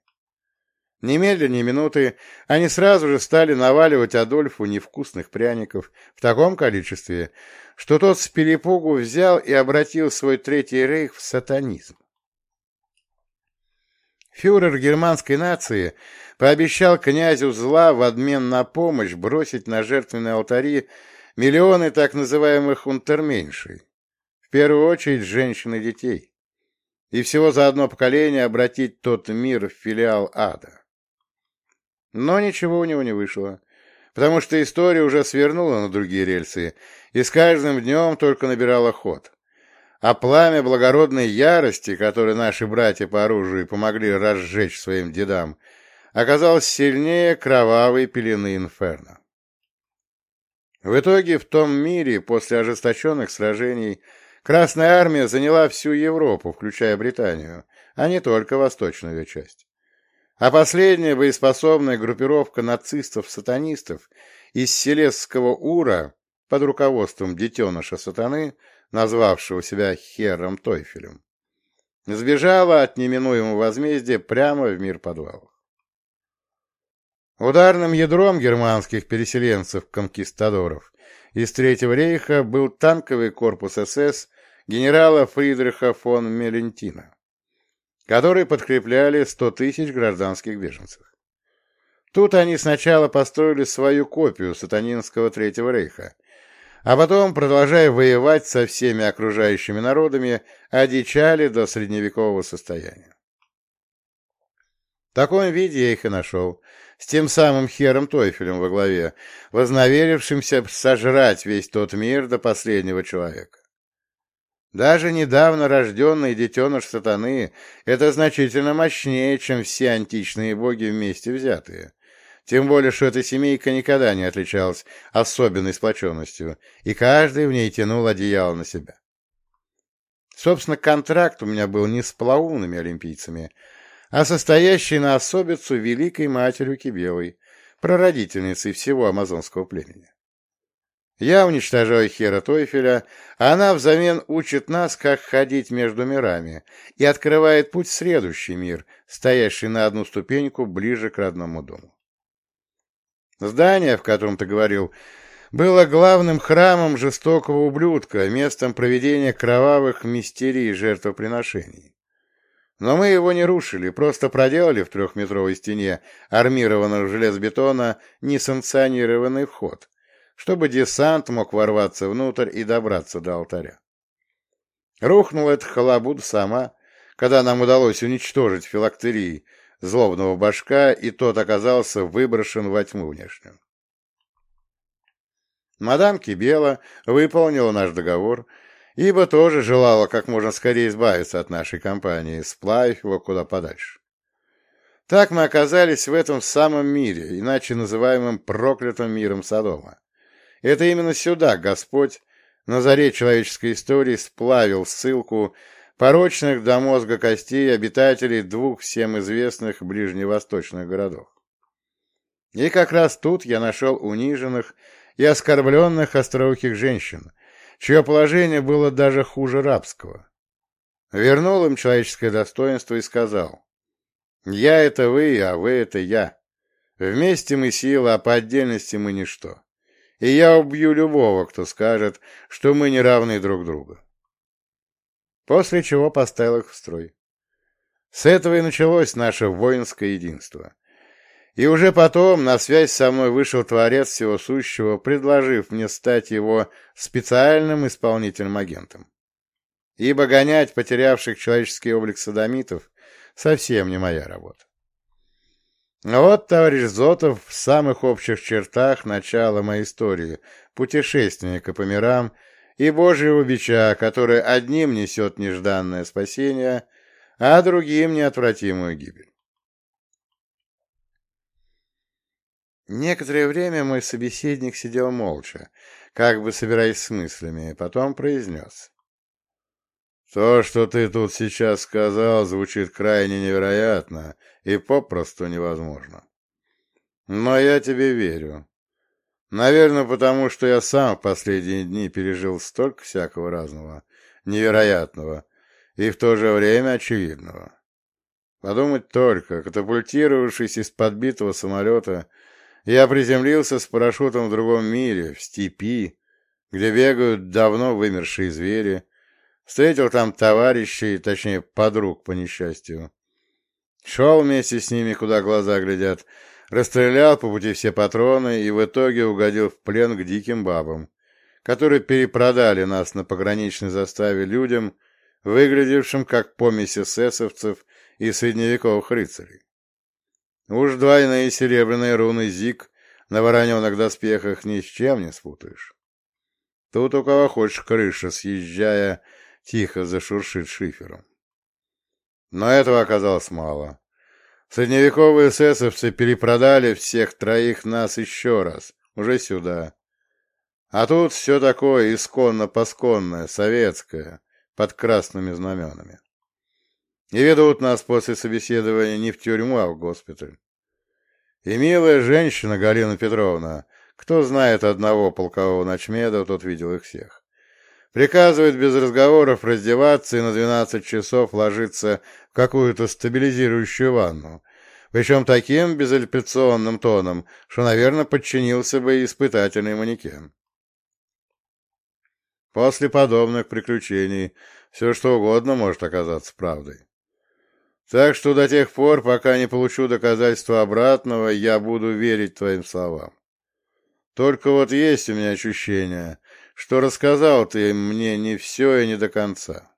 Немедленно, минуты, они сразу же стали наваливать Адольфу невкусных пряников в таком количестве, что тот с перепугу взял и обратил свой Третий Рейх в сатанизм. Фюрер германской нации пообещал князю зла в обмен на помощь бросить на жертвенные алтари миллионы так называемых унтерменьшей, в первую очередь женщин и детей, и всего за одно поколение обратить тот мир в филиал ада. Но ничего у него не вышло, потому что история уже свернула на другие рельсы и с каждым днем только набирала ход. А пламя благородной ярости, которое наши братья по оружию помогли разжечь своим дедам, оказалось сильнее кровавой пелены инферно. В итоге в том мире после ожесточенных сражений Красная Армия заняла всю Европу, включая Британию, а не только восточную часть а последняя боеспособная группировка нацистов-сатанистов из Селесского Ура под руководством детеныша сатаны, назвавшего себя Хером Тойфелем, сбежала от неминуемого возмездия прямо в мир подвалов. Ударным ядром германских переселенцев-конкистадоров из Третьего рейха был танковый корпус СС генерала Фридриха фон Мелентина которые подкрепляли 100 тысяч гражданских беженцев. Тут они сначала построили свою копию сатанинского Третьего Рейха, а потом, продолжая воевать со всеми окружающими народами, одичали до средневекового состояния. В таком виде я их и нашел, с тем самым Хером Тойфелем во главе, вознаверившимся сожрать весь тот мир до последнего человека. Даже недавно рожденный детеныш сатаны — это значительно мощнее, чем все античные боги вместе взятые. Тем более, что эта семейка никогда не отличалась особенной сплоченностью, и каждый в ней тянул одеяло на себя. Собственно, контракт у меня был не с плаунными олимпийцами, а состоящий на особицу великой матерью Кибелой, прародительницей всего амазонского племени. Я уничтожаю Хера Тойфеля, а она взамен учит нас, как ходить между мирами, и открывает путь в следующий мир, стоящий на одну ступеньку ближе к родному дому. Здание, в котором ты говорил, было главным храмом жестокого ублюдка, местом проведения кровавых мистерий и жертвоприношений. Но мы его не рушили, просто проделали в трехметровой стене армированного железобетона несанкционированный вход, чтобы десант мог ворваться внутрь и добраться до алтаря. Рухнула эта халабуда сама, когда нам удалось уничтожить филактерии злобного башка, и тот оказался выброшен во тьму внешнюю. Мадам Кибела выполнила наш договор, ибо тоже желала как можно скорее избавиться от нашей компании, сплавив его куда подальше. Так мы оказались в этом самом мире, иначе называемым проклятым миром Содома. Это именно сюда Господь на заре человеческой истории сплавил ссылку порочных до мозга костей обитателей двух всем известных ближневосточных городов. И как раз тут я нашел униженных и оскорбленных остроухих женщин, чье положение было даже хуже рабского. Вернул им человеческое достоинство и сказал, «Я — это вы, а вы — это я. Вместе мы сила, а по отдельности мы ничто и я убью любого, кто скажет, что мы не равны друг другу. После чего поставил их в строй. С этого и началось наше воинское единство. И уже потом на связь со мной вышел Творец Всего Сущего, предложив мне стать его специальным исполнительным агентом. Ибо гонять потерявших человеческий облик садомитов совсем не моя работа. Вот, товарищ Зотов, в самых общих чертах начала моей истории, путешественника по мирам и Божьего бича, который одним несет нежданное спасение, а другим неотвратимую гибель. Некоторое время мой собеседник сидел молча, как бы собираясь с мыслями, потом произнес. То, что ты тут сейчас сказал, звучит крайне невероятно и попросту невозможно. Но я тебе верю. Наверное, потому что я сам в последние дни пережил столько всякого разного, невероятного и в то же время очевидного. Подумать только, катапультировавшись из подбитого самолета, я приземлился с парашютом в другом мире, в степи, где бегают давно вымершие звери, Встретил там товарищей, точнее, подруг по несчастью. Шел вместе с ними, куда глаза глядят, расстрелял по пути все патроны и в итоге угодил в плен к диким бабам, которые перепродали нас на пограничной заставе людям, выглядевшим как помесь эсэсовцев и средневековых рыцарей. Уж двойные серебряные руны ЗИК на вороненных доспехах ни с чем не спутаешь. Тут у кого хочешь крыша, съезжая, тихо зашуршит шифером. Но этого оказалось мало. Средневековые эсэсовцы перепродали всех троих нас еще раз, уже сюда. А тут все такое исконно-посконное, советское, под красными знаменами. И ведут нас после собеседования не в тюрьму, а в госпиталь. И милая женщина Галина Петровна, кто знает одного полкового ночмеда, тот видел их всех. Приказывает без разговоров раздеваться и на 12 часов ложиться в какую-то стабилизирующую ванну. Причем таким безапелляционным тоном, что, наверное, подчинился бы испытательный манекен. После подобных приключений все что угодно может оказаться правдой. Так что до тех пор, пока не получу доказательства обратного, я буду верить твоим словам. Только вот есть у меня ощущение, что рассказал ты мне не все и не до конца.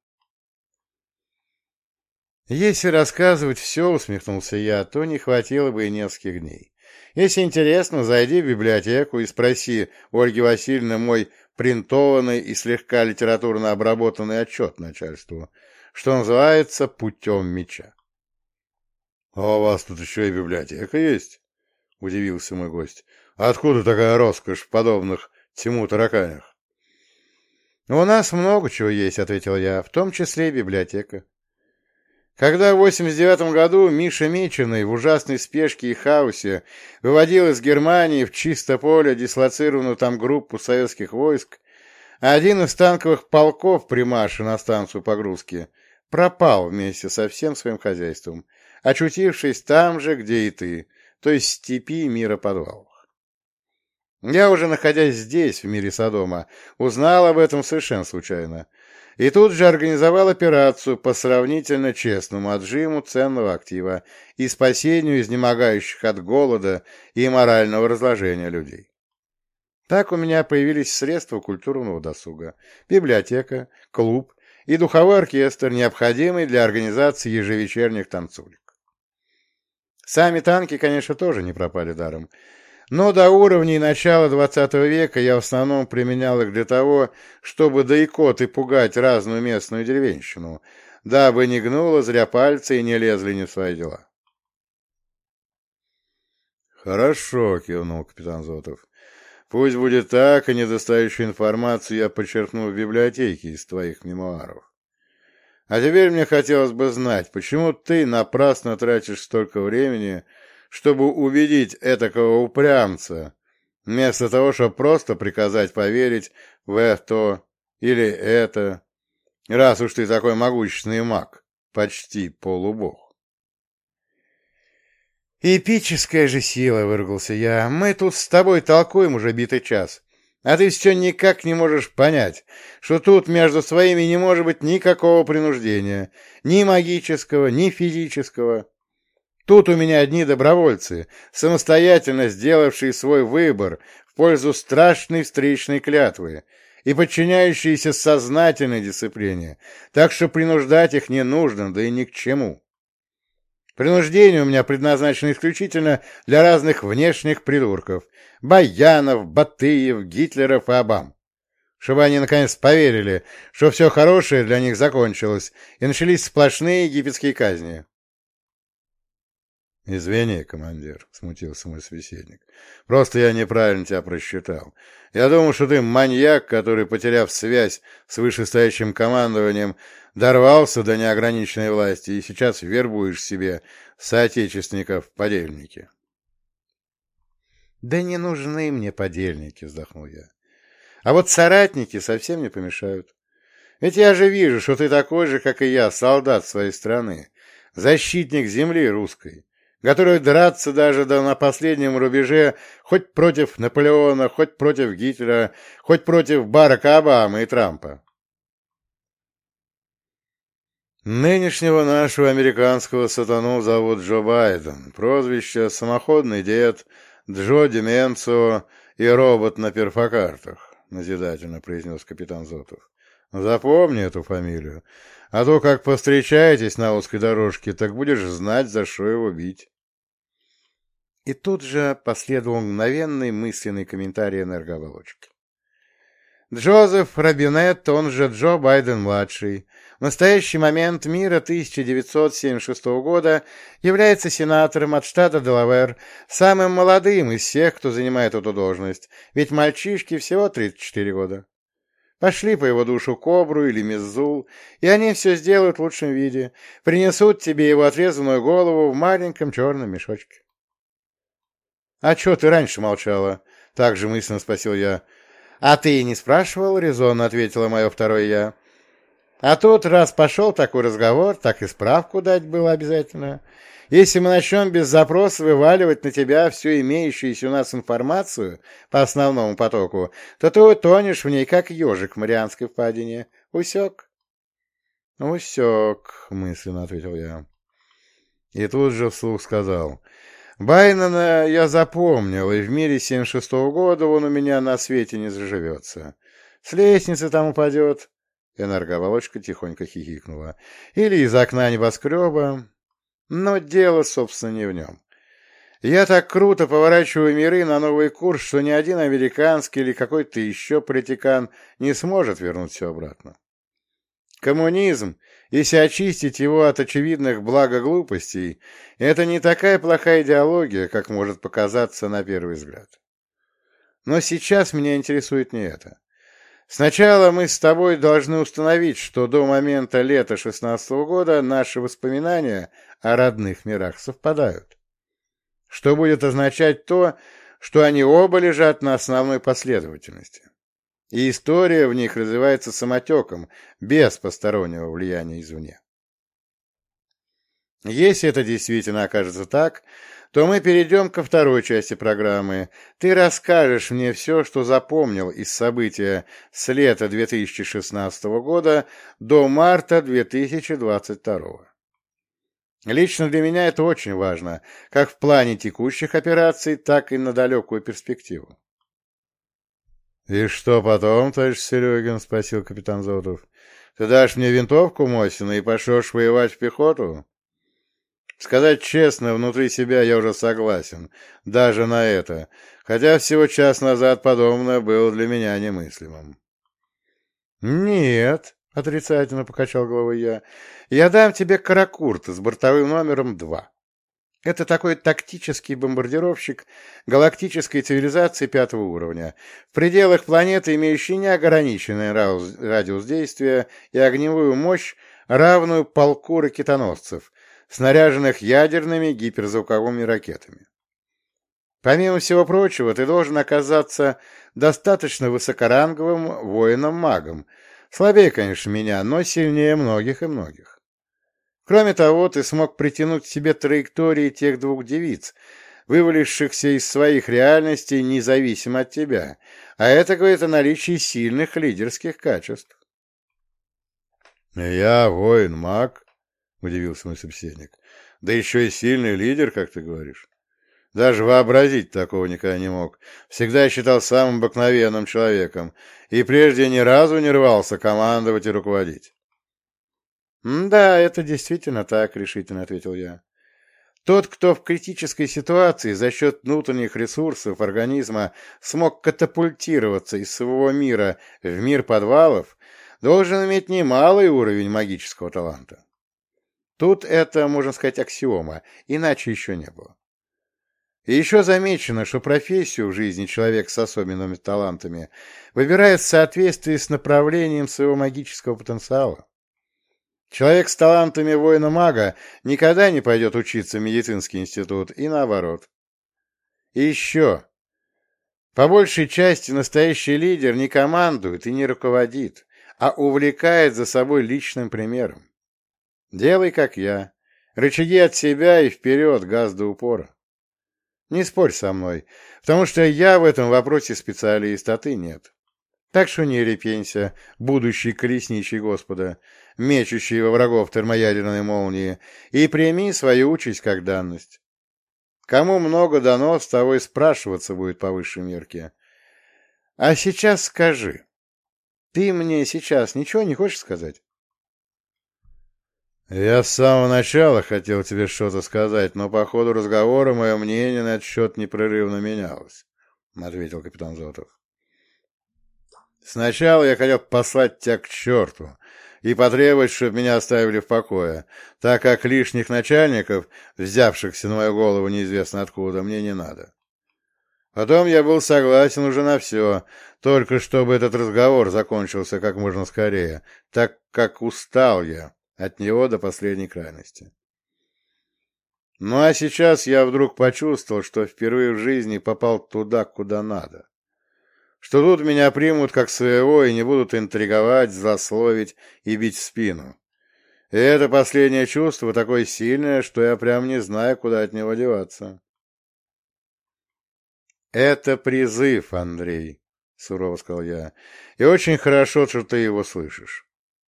Если рассказывать все, усмехнулся я, то не хватило бы и нескольких дней. Если интересно, зайди в библиотеку и спроси Ольги Васильевны мой принтованный и слегка литературно обработанный отчет начальству, что называется «Путем меча». — А у вас тут еще и библиотека есть? — удивился мой гость. — Откуда такая роскошь в подобных тьму тараканях? — У нас много чего есть, — ответил я, — в том числе и библиотека. Когда в 89 году Миша Меченый в ужасной спешке и хаосе выводил из Германии в чисто поле дислоцированную там группу советских войск, один из танковых полков примаши на станцию погрузки пропал вместе со всем своим хозяйством, очутившись там же, где и ты, то есть в степи мира подвалов. Я уже находясь здесь, в мире Содома, узнал об этом совершенно случайно, и тут же организовал операцию по сравнительно честному отжиму ценного актива и спасению изнемогающих от голода и морального разложения людей. Так у меня появились средства культурного досуга, библиотека, клуб и духовой оркестр, необходимый для организации ежевечерних танцулек. Сами танки, конечно, тоже не пропали даром. Но до уровней начала XX века я в основном применял их для того, чтобы доикот и пугать разную местную деревенщину, дабы не гнуло зря пальцы и не лезли не в свои дела. «Хорошо», — кивнул капитан Зотов. «Пусть будет так, и недостающую информацию я подчеркну в библиотеке из твоих мемуаров. А теперь мне хотелось бы знать, почему ты напрасно тратишь столько времени чтобы убедить этакого упрямца, вместо того, чтобы просто приказать поверить в это или это, раз уж ты такой могущественный маг, почти полубог. «Эпическая же сила!» — выругался я. «Мы тут с тобой толкуем уже битый час, а ты все никак не можешь понять, что тут между своими не может быть никакого принуждения, ни магического, ни физического». Тут у меня одни добровольцы, самостоятельно сделавшие свой выбор в пользу страшной встречной клятвы и подчиняющиеся сознательной дисциплине, так что принуждать их не нужно, да и ни к чему. Принуждение у меня предназначено исключительно для разных внешних придурков — Баянов, Батыев, Гитлеров и Обам. Чтобы они наконец поверили, что все хорошее для них закончилось, и начались сплошные египетские казни. «Извини, командир», — смутился мой собеседник. «Просто я неправильно тебя просчитал. Я думал, что ты маньяк, который, потеряв связь с вышестоящим командованием, дорвался до неограниченной власти и сейчас вербуешь себе соотечественников подельники». «Да не нужны мне подельники», — вздохнул я. «А вот соратники совсем не помешают. Ведь я же вижу, что ты такой же, как и я, солдат своей страны, защитник земли русской» готовый драться даже до на последнем рубеже хоть против Наполеона, хоть против Гитлера, хоть против Барака Обамы и Трампа. Нынешнего нашего американского сатану зовут Джо Байден, прозвище «Самоходный дед», «Джо Деменцио» и «Робот на перфокартах», — назидательно произнес капитан Зотов. «Запомни эту фамилию, а то, как повстречаетесь на узкой дорожке, так будешь знать, за что его бить. И тут же последовал мгновенный мысленный комментарий энергооболочки. Джозеф Робинет, он же Джо Байден-младший, в настоящий момент мира 1976 года является сенатором от штата Делавэр, самым молодым из всех, кто занимает эту должность, ведь мальчишке всего 34 года. Пошли по его душу Кобру или Миззул, и они все сделают в лучшем виде, принесут тебе его отрезанную голову в маленьком черном мешочке. — А что ты раньше молчала? — так же мысленно спросил я. — А ты и не спрашивал? — резонно ответила мое второе я. — А тут, раз пошел такой разговор, так и справку дать было обязательно. Если мы начнем без запроса вываливать на тебя всю имеющуюся у нас информацию по основному потоку, то ты утонешь в ней, как ежик в Марианской впадине. Усек? — Усек, — мысленно ответил я. И тут же вслух сказал. — Байнена я запомнил, и в мире 76-го года он у меня на свете не заживется. С лестницы там упадет. Энергооболочка тихонько хихикнула. Или из окна небоскреба. Но дело, собственно, не в нем. Я так круто поворачиваю миры на новый курс, что ни один американский или какой-то еще политикан не сможет вернуть все обратно. Коммунизм, если очистить его от очевидных благоглупостей, это не такая плохая идеология, как может показаться на первый взгляд. Но сейчас меня интересует не это. Сначала мы с тобой должны установить, что до момента лета шестнадцатого года наши воспоминания о родных мирах совпадают. Что будет означать то, что они оба лежат на основной последовательности. И история в них развивается самотеком, без постороннего влияния извне. Если это действительно окажется так, то мы перейдем ко второй части программы. Ты расскажешь мне все, что запомнил из события с лета 2016 года до марта 2022. Лично для меня это очень важно, как в плане текущих операций, так и на далекую перспективу. — И что потом, товарищ Серегин? — спросил капитан Зотов. — Ты дашь мне винтовку, Мосина, и пошлешь воевать в пехоту? Сказать честно, внутри себя я уже согласен, даже на это, хотя всего час назад подобное было для меня немыслимым. — Нет, — отрицательно покачал головой я, — я дам тебе каракурт с бортовым номером два. Это такой тактический бомбардировщик галактической цивилизации пятого уровня, в пределах планеты имеющий неограниченный радиус действия и огневую мощь, равную полку ракетоносцев, снаряженных ядерными гиперзвуковыми ракетами. Помимо всего прочего, ты должен оказаться достаточно высокоранговым воином-магом, слабее, конечно, меня, но сильнее многих и многих. Кроме того, ты смог притянуть к себе траектории тех двух девиц, вывалившихся из своих реальностей независимо от тебя, а это говорит о наличии сильных лидерских качеств. «Я воин-маг», — удивился мой собеседник. — Да еще и сильный лидер, как ты говоришь. Даже вообразить такого никогда не мог. Всегда считал самым обыкновенным человеком и прежде ни разу не рвался командовать и руководить. — Да, это действительно так, — решительно ответил я. Тот, кто в критической ситуации за счет внутренних ресурсов организма смог катапультироваться из своего мира в мир подвалов, должен иметь немалый уровень магического таланта. Тут это, можно сказать, аксиома, иначе еще не было. И еще замечено, что профессию в жизни человек с особенными талантами выбирает в соответствии с направлением своего магического потенциала. Человек с талантами воина-мага никогда не пойдет учиться в медицинский институт, и наоборот. И еще. По большей части настоящий лидер не командует и не руководит, а увлекает за собой личным примером. Делай, как я. Рычаги от себя и вперед, газ до упора. Не спорь со мной, потому что я в этом вопросе специалист, а ты нет. Так что не репенься, будущий колесничий Господа, мечущий во врагов термоядерной молнии, и прими свою участь как данность. Кому много дано, с того и спрашиваться будет по высшей мерке. А сейчас скажи, ты мне сейчас ничего не хочешь сказать? «Я с самого начала хотел тебе что-то сказать, но по ходу разговора мое мнение на этот счет непрерывно менялось», — ответил капитан Зотов. «Сначала я хотел послать тебя к черту и потребовать, чтобы меня оставили в покое, так как лишних начальников, взявшихся на мою голову неизвестно откуда, мне не надо. Потом я был согласен уже на все, только чтобы этот разговор закончился как можно скорее, так как устал я» От него до последней крайности. Ну а сейчас я вдруг почувствовал, что впервые в жизни попал туда, куда надо. Что тут меня примут как своего и не будут интриговать, злословить и бить в спину. И это последнее чувство такое сильное, что я прям не знаю, куда от него деваться. «Это призыв, Андрей», — сурово сказал я, — «и очень хорошо, что ты его слышишь.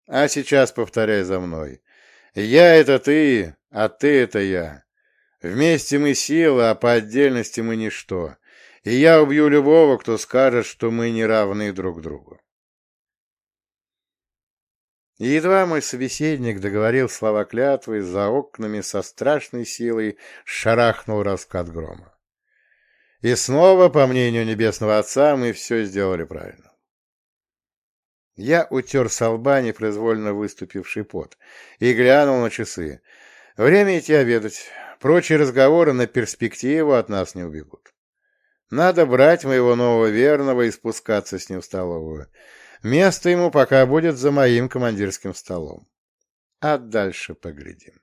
А сейчас повторяй за мной. Я — это ты, а ты — это я. Вместе мы сила, а по отдельности мы ничто. И я убью любого, кто скажет, что мы не равны друг другу. Едва мой собеседник договорил слова клятвы, за окнами со страшной силой шарахнул раскат грома. И снова, по мнению Небесного Отца, мы все сделали правильно. Я утер с лба непроизвольно выступивший пот и глянул на часы. Время идти обедать. Прочие разговоры на перспективу от нас не убегут. Надо брать моего нового верного и спускаться с ним в столовую. Место ему пока будет за моим командирским столом. А дальше поглядим.